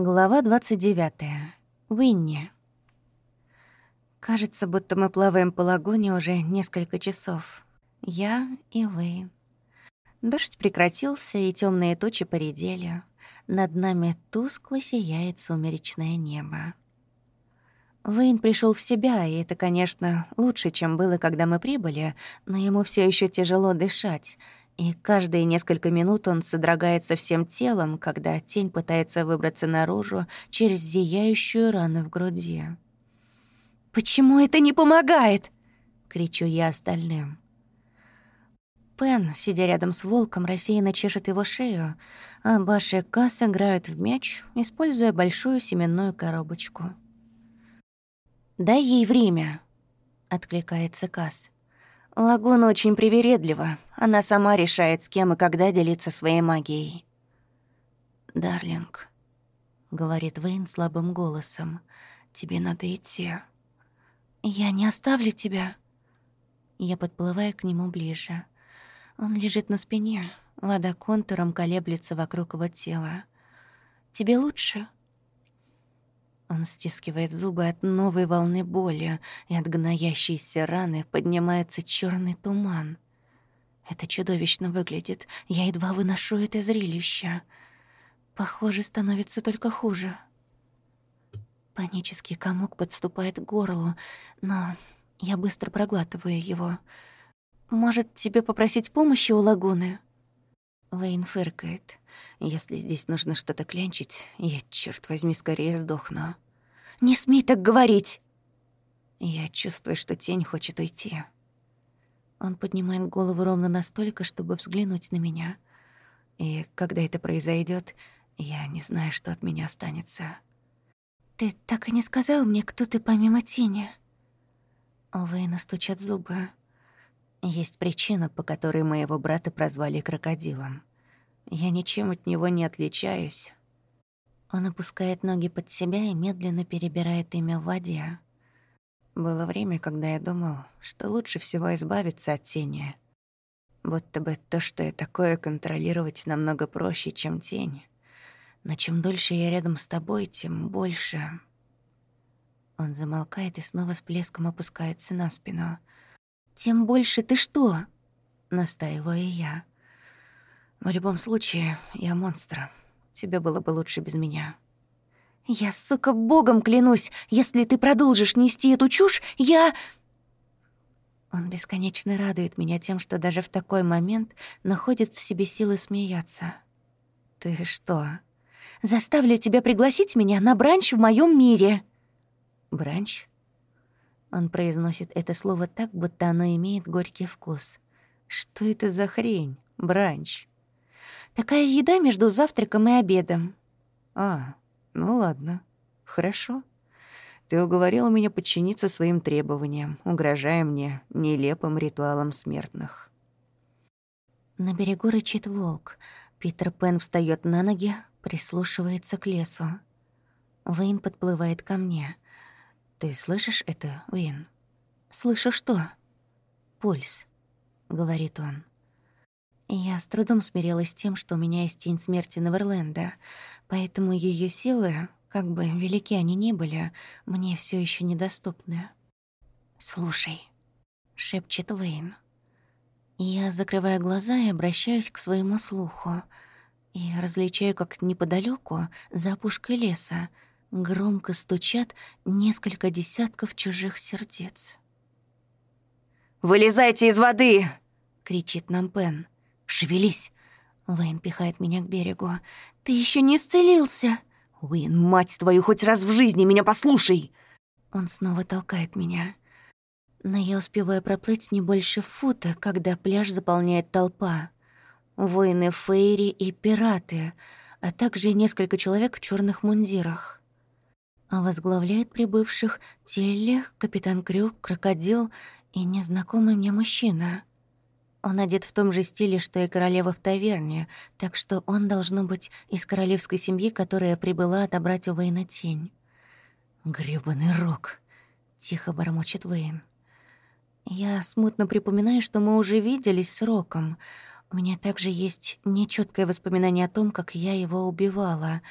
Глава 29. Уинни. Кажется, будто мы плаваем по лагуне уже несколько часов. Я и Уэйн. Дождь прекратился, и темные тучи поредели. Над нами тускло сияет сумеречное небо. Вейн пришел в себя, и это, конечно, лучше, чем было, когда мы прибыли, но ему все еще тяжело дышать, и каждые несколько минут он содрогается всем телом, когда тень пытается выбраться наружу через зияющую рану в груди. «Почему это не помогает?» — кричу я остальным. Пен, сидя рядом с волком, рассеянно чешет его шею, а Баш и Касс играют в мяч, используя большую семенную коробочку. «Дай ей время», — откликается Касс. «Лагуна очень привередлива. Она сама решает, с кем и когда делиться своей магией». «Дарлинг», — говорит Вейн слабым голосом, — «тебе надо идти». «Я не оставлю тебя». Я подплываю к нему ближе. Он лежит на спине, вода контуром колеблется вокруг его тела. «Тебе лучше?» Он стискивает зубы от новой волны боли, и от гноящейся раны поднимается черный туман. Это чудовищно выглядит. Я едва выношу это зрелище. Похоже, становится только хуже. Панический комок подступает к горлу, но я быстро проглатываю его. «Может, тебе попросить помощи у лагуны?» Вейн фыркает. Если здесь нужно что-то клянчить, я, черт возьми, скорее сдохну. «Не смей так говорить!» Я чувствую, что тень хочет уйти. Он поднимает голову ровно настолько, чтобы взглянуть на меня. И когда это произойдет, я не знаю, что от меня останется. «Ты так и не сказал мне, кто ты помимо тени?» У Вейна стучат зубы. Есть причина, по которой моего брата прозвали крокодилом. Я ничем от него не отличаюсь. Он опускает ноги под себя и медленно перебирает имя в воде. Было время, когда я думал, что лучше всего избавиться от тени. Будто бы то, что я такое, контролировать намного проще, чем тень. Но чем дольше я рядом с тобой, тем больше... Он замолкает и снова с плеском опускается на спину. «Тем больше ты что?» — настаиваю я. В любом случае, я монстр. Тебе было бы лучше без меня. Я, сука, богом клянусь, если ты продолжишь нести эту чушь, я... Он бесконечно радует меня тем, что даже в такой момент находит в себе силы смеяться. Ты что? Заставлю тебя пригласить меня на бранч в моем мире. Бранч? Он произносит это слово так, будто оно имеет горький вкус. Что это за хрень? Бранч. Такая еда между завтраком и обедом. А, ну ладно. Хорошо. Ты уговорила меня подчиниться своим требованиям, угрожая мне нелепым ритуалом смертных. На берегу рычит волк. Питер Пен встает на ноги, прислушивается к лесу. Уэйн подплывает ко мне. «Ты слышишь это, Уэйн?» «Слышу что?» «Пульс», — говорит он. Я с трудом смирилась с тем, что у меня есть тень смерти Неверленда, поэтому ее силы, как бы велики они ни были, мне все еще недоступны. «Слушай», — шепчет Вейн. Я закрываю глаза и обращаюсь к своему слуху. И различаю, как неподалеку, за опушкой леса, громко стучат несколько десятков чужих сердец. «Вылезайте из воды!» — кричит нам Пен. «Шевелись!» Уэйн пихает меня к берегу. «Ты еще не исцелился!» «Уэйн, мать твою, хоть раз в жизни меня послушай!» Он снова толкает меня. Но я успеваю проплыть не больше фута, когда пляж заполняет толпа. Воины фейри и пираты, а также несколько человек в черных мундирах. А возглавляет прибывших Телли, капитан Крюк, крокодил и незнакомый мне мужчина. Он одет в том же стиле, что и королева в таверне, так что он должно быть из королевской семьи, которая прибыла отобрать у Вейна тень. «Грёбаный рок!» — тихо бормочет Вейн. Я смутно припоминаю, что мы уже виделись с Роком. У меня также есть нечёткое воспоминание о том, как я его убивала.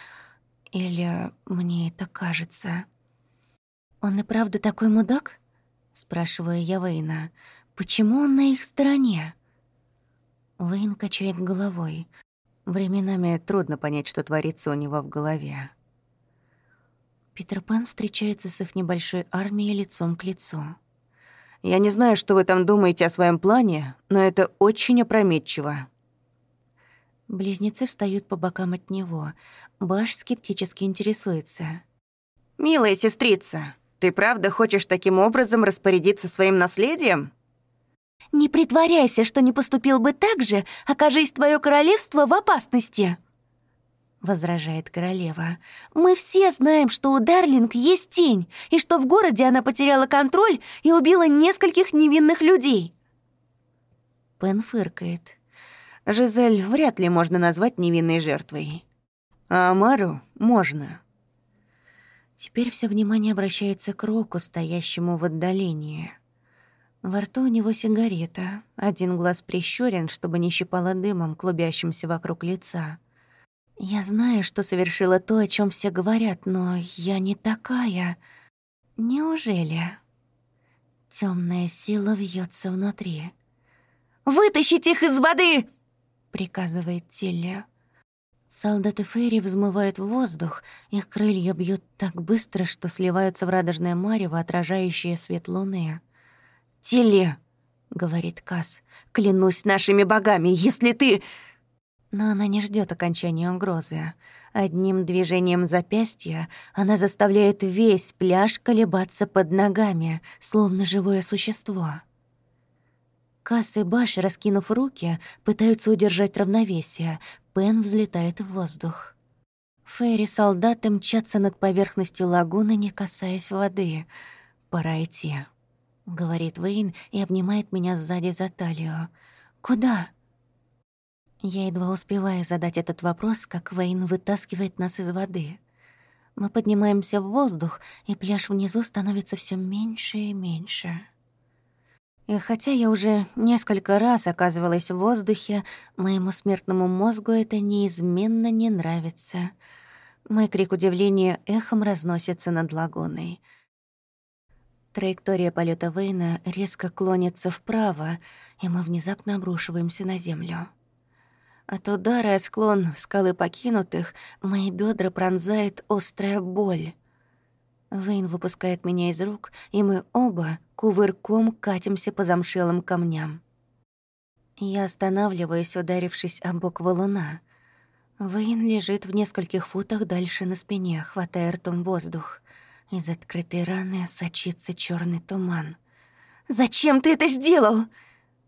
Или мне это кажется? Он и правда такой мудак? Спрашиваю я Вейна. Почему он на их стороне? Вейн качает головой. Временами трудно понять, что творится у него в голове. Питер Пен встречается с их небольшой армией лицом к лицу. «Я не знаю, что вы там думаете о своем плане, но это очень опрометчиво». Близнецы встают по бокам от него. Баш скептически интересуется. «Милая сестрица, ты правда хочешь таким образом распорядиться своим наследием?» «Не притворяйся, что не поступил бы так же, окажись твое королевство в опасности!» — возражает королева. «Мы все знаем, что у Дарлинг есть тень, и что в городе она потеряла контроль и убила нескольких невинных людей». Пен фыркает. «Жизель вряд ли можно назвать невинной жертвой. А Амару можно». Теперь все внимание обращается к Року, стоящему в отдалении. Во рту у него сигарета, один глаз прищурен, чтобы не щипало дымом, клубящимся вокруг лица. Я знаю, что совершила то, о чем все говорят, но я не такая. Неужели? Темная сила вьется внутри. «Вытащить их из воды!» — приказывает Тилли. Солдаты Фейри взмывают в воздух, их крылья бьют так быстро, что сливаются в радужное марево, отражающее свет луны. «Тилли!» — говорит Касс. «Клянусь нашими богами, если ты...» Но она не ждет окончания угрозы. Одним движением запястья она заставляет весь пляж колебаться под ногами, словно живое существо. Касс и Баш, раскинув руки, пытаются удержать равновесие. Пен взлетает в воздух. Фейри-солдаты мчатся над поверхностью лагуны, не касаясь воды. «Пора идти», — говорит Вейн и обнимает меня сзади за талию. «Куда?» Я едва успеваю задать этот вопрос, как Вейн вытаскивает нас из воды. Мы поднимаемся в воздух, и пляж внизу становится все меньше и меньше. И хотя я уже несколько раз оказывалась в воздухе, моему смертному мозгу это неизменно не нравится. Мой крик удивления эхом разносится над лагуной. Траектория полета Вейна резко клонится вправо, и мы внезапно обрушиваемся на землю. От удара о склон скалы покинутых мои бедра пронзает острая боль. Вейн выпускает меня из рук, и мы оба кувырком катимся по замшелым камням. Я останавливаюсь, ударившись об бок валуна. Вейн лежит в нескольких футах дальше на спине, хватая ртом воздух. Из открытой раны сочится черный туман. «Зачем ты это сделал?»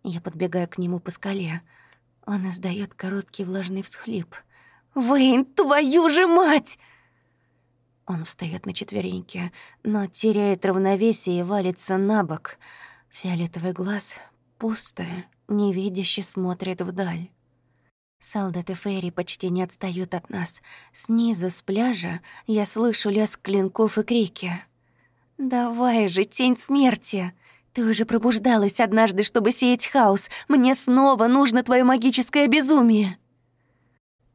Я подбегаю к нему по скале — он издает короткий влажный всхлип. «Вейн, твою же мать!» Он встает на четвереньки, но теряет равновесие и валится на бок. Фиолетовый глаз пустое, невидяще смотрит вдаль. Солдаты Ферри почти не отстают от нас. Снизу, с пляжа, я слышу лязг клинков и крики. «Давай же, тень смерти!» Ты уже пробуждалась однажды, чтобы сеять хаос. Мне снова нужно твое магическое безумие.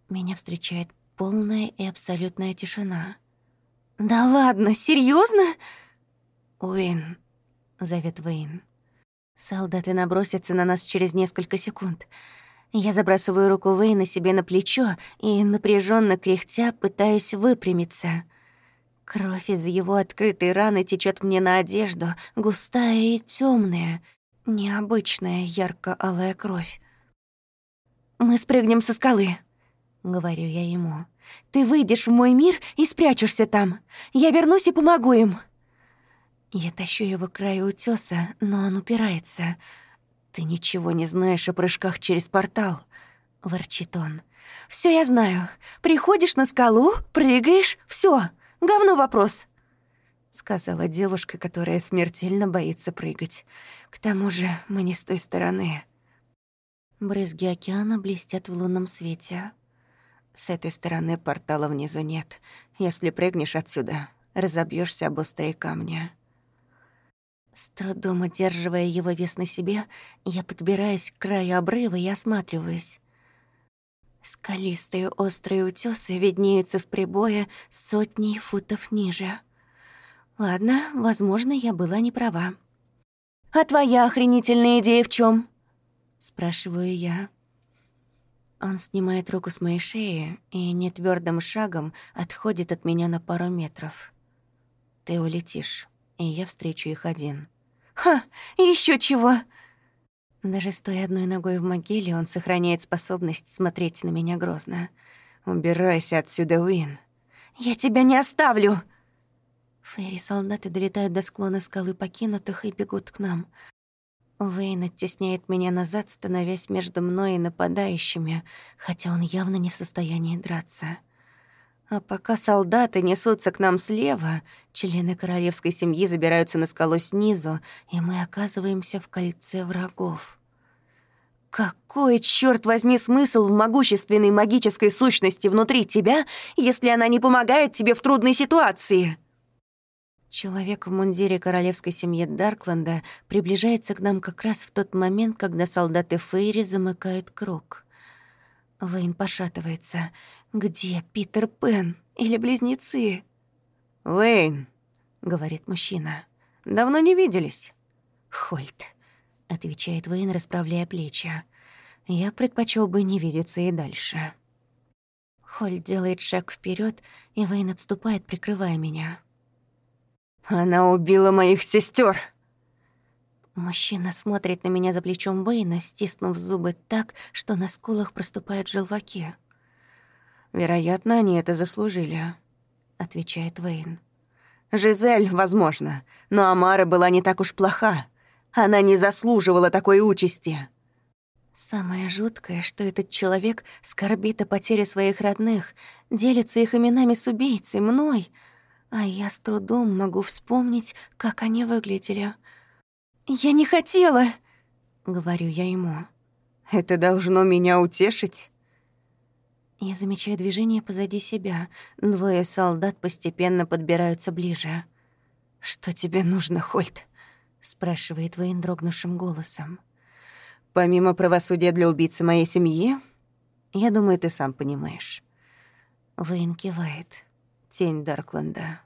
Меня встречает полная и абсолютная тишина. Да ладно, серьезно? Уин, зовет Вейн. Солдаты набросятся на нас через несколько секунд. Я забрасываю руку Вейна себе на плечо и, напряженно кряхтя, пытаюсь выпрямиться — Кровь из его открытой раны течет мне на одежду, густая и темная, необычная ярко-алая кровь. «Мы спрыгнем со скалы», — говорю я ему. «Ты выйдешь в мой мир и спрячешься там. Я вернусь и помогу им». Я тащу его к краю утёса, но он упирается. «Ты ничего не знаешь о прыжках через портал», — ворчит он. «Всё я знаю. Приходишь на скалу, прыгаешь, всё. Говно вопрос!» Сказала девушка, которая смертельно боится прыгать. «К тому же мы не с той стороны». Брызги океана блестят в лунном свете. С этой стороны портала внизу нет. Если прыгнешь отсюда, разобьешься об острые камни. С трудом удерживая его вес на себе, я подбираюсь к краю обрыва и осматриваюсь. Скалистые острые утёсы виднеются в прибое сотни футов ниже. Ладно, возможно, я была не права. «А твоя охренительная идея в чём?» Спрашиваю я. Он снимает руку с моей шеи и нетвёрдым шагом отходит от меня на пару метров. Ты улетишь, и я встречу их один. «Ха! Ещё чего!» Даже стоя одной ногой в могиле, он сохраняет способность смотреть на меня грозно. «Убирайся отсюда, Уин!» «Я тебя не оставлю!» Фейри-солдаты долетают до склона скалы покинутых и бегут к нам. Уэйн оттесняет меня назад, становясь между мной и нападающими, хотя он явно не в состоянии драться. А пока солдаты несутся к нам слева, члены королевской семьи забираются на скалу снизу, и мы оказываемся в кольце врагов. Какой, черт возьми, смысл в могущественной магической сущности внутри тебя, если она не помогает тебе в трудной ситуации? Человек в мундире королевской семьи Даркленда приближается к нам как раз в тот момент, когда солдаты Фейри замыкают круг. Вейн пошатывается. «Где Питер Пен? Или близнецы?» «Вейн», — говорит мужчина, — «давно не виделись». «Хольт», — отвечает Вейн, расправляя плечи. «Я предпочел бы не видеться и дальше». Хольт делает шаг вперед, и Вейн отступает, прикрывая меня. Она убила моих сестер. Мужчина смотрит на меня за плечом Вейна, стиснув зубы так, что на скулах проступают желваки. «Вероятно, они это заслужили», — отвечает Вейн. «Жизель, возможно, но Амара была не так уж плоха. Она не заслуживала такой участи». Самое жуткое, что этот человек скорбит о потере своих родных, делится их именами с убийцей, мной — а я с трудом могу вспомнить, как они выглядели. «Я не хотела!» — говорю я ему. «Это должно меня утешить?» Я замечаю движение позади себя. Двое солдат постепенно подбираются ближе. «Что тебе нужно, Хольт?» — спрашивает Вейн дрогнувшим голосом. «Помимо правосудия для убийцы моей семьи, я думаю, ты сам понимаешь». Вейн кивает. Тень Даркленда.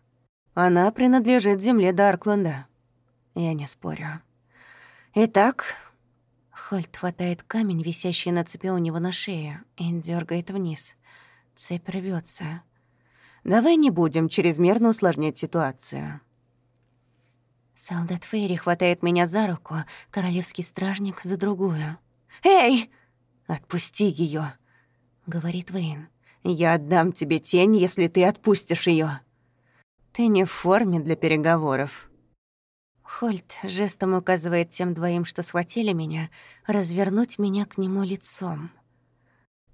Она принадлежит земле Даркленда. Я не спорю. Итак, Хольт хватает камень, висящий на цепи у него на шее, и дергает вниз. Цепь рвется. Давай не будем чрезмерно усложнять ситуацию. Солдат Фейри хватает меня за руку, королевский стражник за другую. «Эй! Отпусти ее, говорит Вейн. «Я отдам тебе тень, если ты отпустишь ее. «Ты не в форме для переговоров». Хольт жестом указывает тем двоим, что схватили меня, развернуть меня к нему лицом.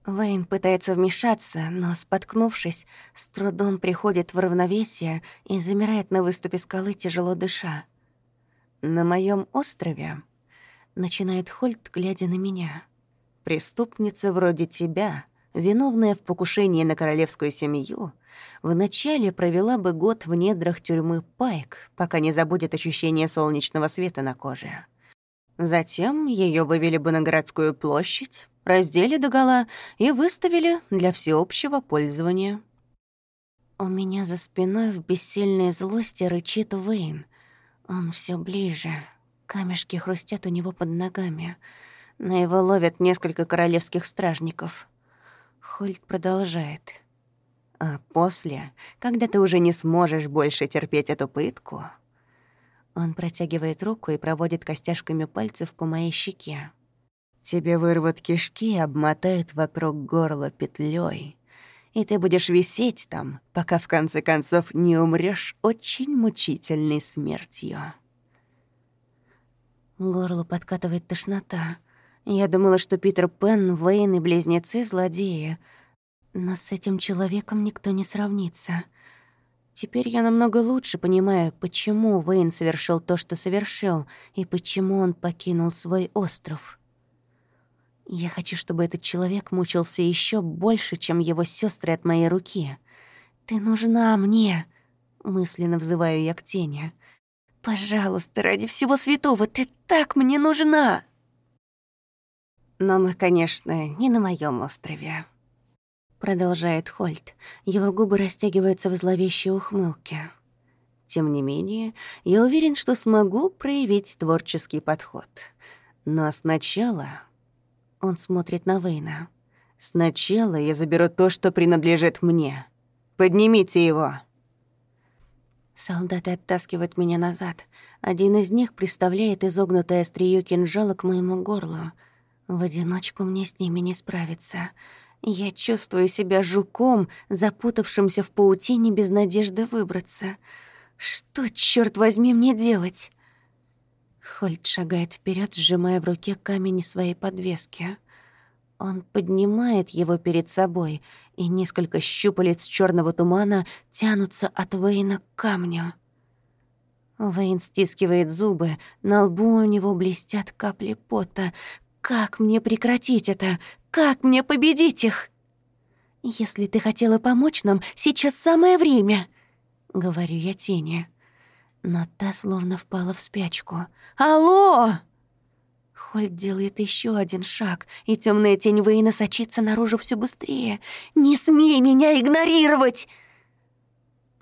Вейн пытается вмешаться, но, споткнувшись, с трудом приходит в равновесие и замирает на выступе скалы, тяжело дыша. «На моем острове», — начинает Хольт, глядя на меня, — «преступница вроде тебя, виновная в покушении на королевскую семью, — вначале провела бы год в недрах тюрьмы Пайк, пока не забудет ощущение солнечного света на коже. Затем ее вывели бы на городскую площадь, раздели догола и выставили для всеобщего пользования. У меня за спиной в бессильной злости рычит Уэйн. Он все ближе. Камешки хрустят у него под ногами. На его ловят несколько королевских стражников. Хольт продолжает. А после, когда ты уже не сможешь больше терпеть эту пытку... Он протягивает руку и проводит костяшками пальцев по моей щеке. Тебе вырвут кишки и обмотают вокруг горла петлей, и ты будешь висеть там, пока в конце концов не умрешь очень мучительной смертью. Горло подкатывает тошнота. Я думала, что Питер Пен, Вейн и близнецы — злодеи — но с этим человеком никто не сравнится. Теперь я намного лучше понимаю, почему Вейн совершил то, что совершил, и почему он покинул свой остров. Я хочу, чтобы этот человек мучился еще больше, чем его сестры от моей руки. «Ты нужна мне!» — мысленно взываю я к тени. «Пожалуйста, ради всего святого, ты так мне нужна!» Но мы, конечно, не на моем острове. продолжает Хольт. Его губы растягиваются в зловещей ухмылке. Тем не менее, я уверен, что смогу проявить творческий подход. Но сначала... Он смотрит на Вейна. Сначала я заберу то, что принадлежит мне. Поднимите его. Солдаты оттаскивают меня назад. Один из них приставляет изогнутое острие кинжала к моему горлу. В одиночку мне с ними не справиться. Я чувствую себя жуком, запутавшимся в паутине без надежды выбраться. Что, черт возьми, мне делать? Хольт шагает вперед, сжимая в руке камень своей подвески. Он поднимает его перед собой, и несколько щупалец черного тумана тянутся от Вейна к камню. Вейн стискивает зубы, на лбу у него блестят капли пота. Как мне прекратить это? Как мне победить их? Если ты хотела помочь нам, сейчас самое время, говорю я тени. Но та словно впала в спячку. Алло! Хольд делает еще один шаг, и темная тень Вейна сочится наружу все быстрее. «Не смей меня игнорировать!»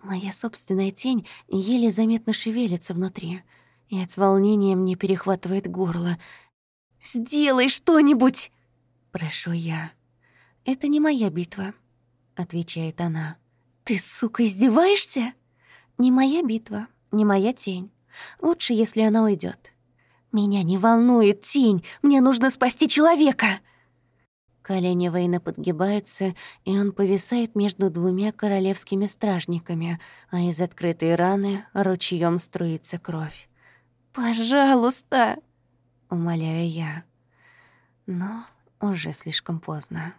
Моя собственная тень еле заметно шевелится внутри, и от волнения мне перехватывает горло. «Сделай что-нибудь!» — прошу я. «Это не моя битва», — отвечает она. «Ты, сука, издеваешься?» «Не моя битва, не моя тень. Лучше, если она уйдет. «Меня не волнует тень, мне нужно спасти человека!» Колени Вейна подгибаются, и он повисает между двумя королевскими стражниками, а из открытой раны ручьем струится кровь. «Пожалуйста!» — умоляю я. Но уже слишком поздно.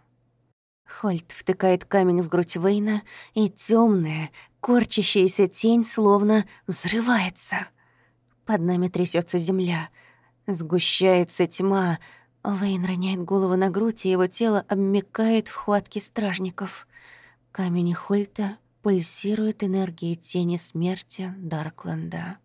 Хольт втыкает камень в грудь Вейна, и темная, корчащаяся тень словно взрывается. Под нами трясется земля — Сгущается тьма. Вейн роняет голову на грудь, и его тело обмекает в хватке стражников. Камень Хольта пульсирует энергией тени смерти Даркленда.